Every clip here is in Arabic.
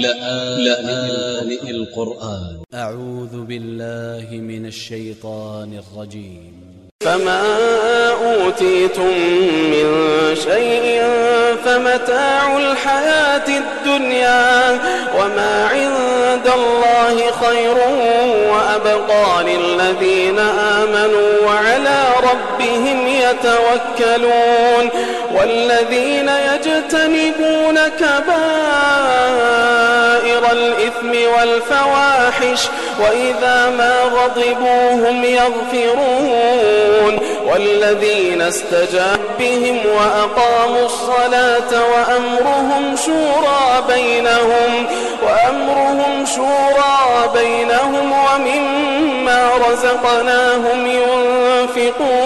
لآن القرآن. أ ع و ذ ب ا ل ل ه من ا ل ش ي ط ا ن ا ل ج ي م فما أوتيتم من شيء فمتاع الحياة الدنيا وما عند الله خير وأبقى للذين آمنوا وعلى ربهم يتوكلون والذين يجتنبون كبائر الإثم والفواحش وإذا ما غضبوا هم يغفرون والذين استجاب بهم وأقاموا الصلاة وأمرهم شورى بينهم وأمرهم شورى بينهم ومما رزقناهم ينفقون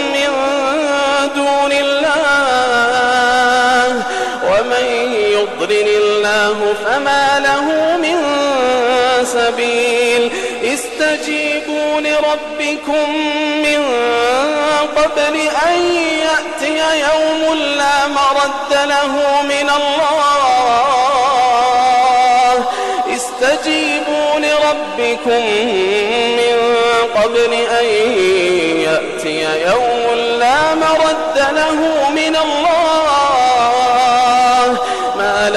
يضلل الله فما له من سبيل. استجيبوا لربكم من قبل أن يأتي يوم لا مرد له من الله. استجيبوا لربكم من قبل أن يأتي يوم لا مرد له من الله.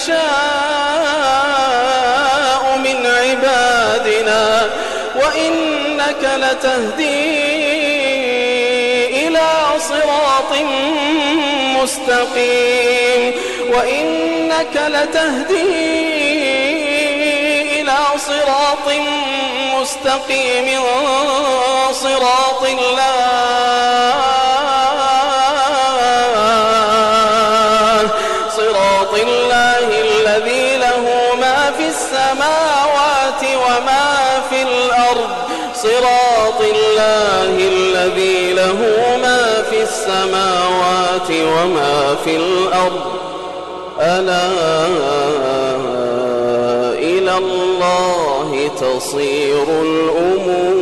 نشاء من عبادنا وإنك لتهدي إلى صراط مستقيم وإنك لتهدي إلى صراط مستقيم صراط الله صراط الله الذي له ما في السماوات وما في الأرض. صراط الله الذي له ما في السماوات وما في الأرض. ألا إلى الله تصير الأمور.